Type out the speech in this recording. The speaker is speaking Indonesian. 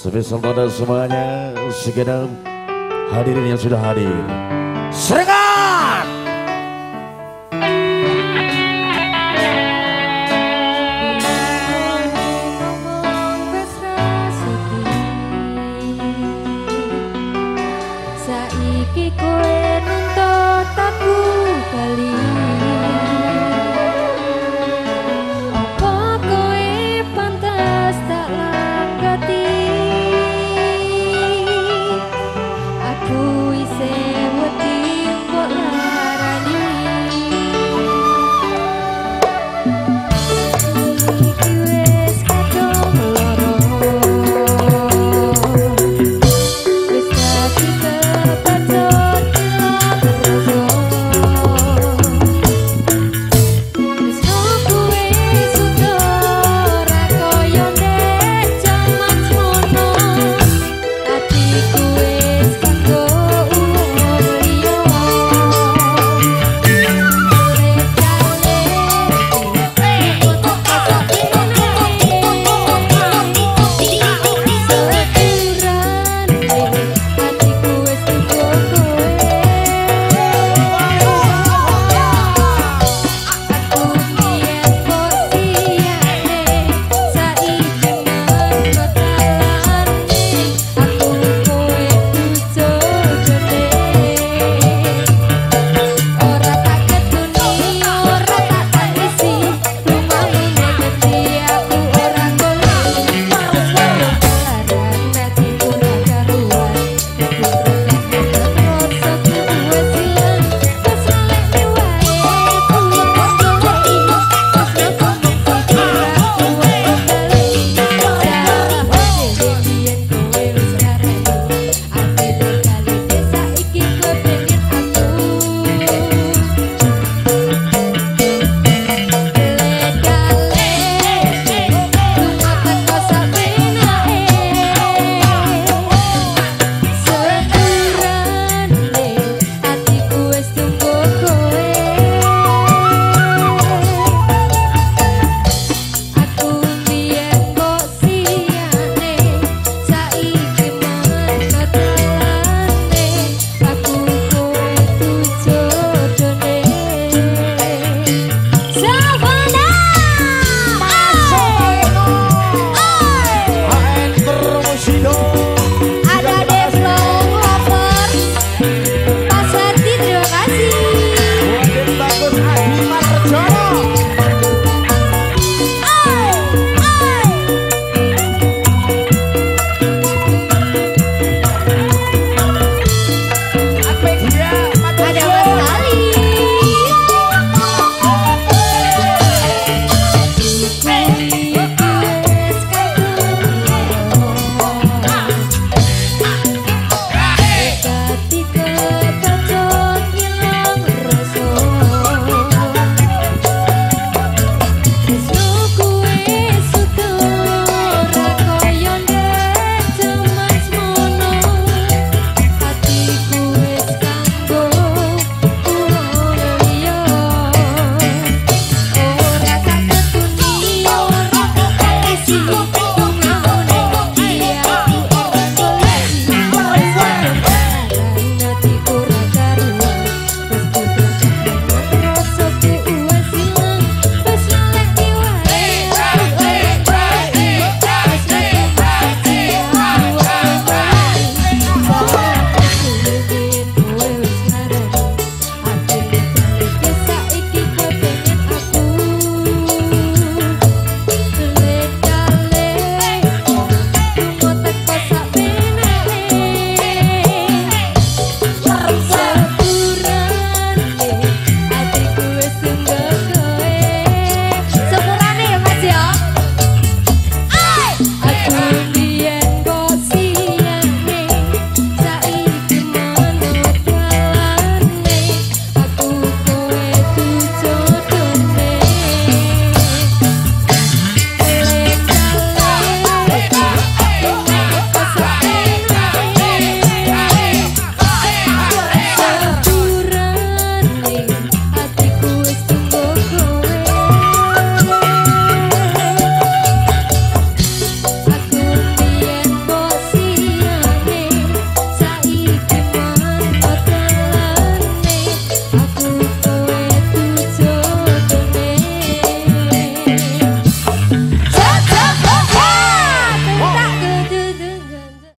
Spesial pada semuanya Segenap hadirin yang sudah hadir seringan. Saiki nuntut aku balik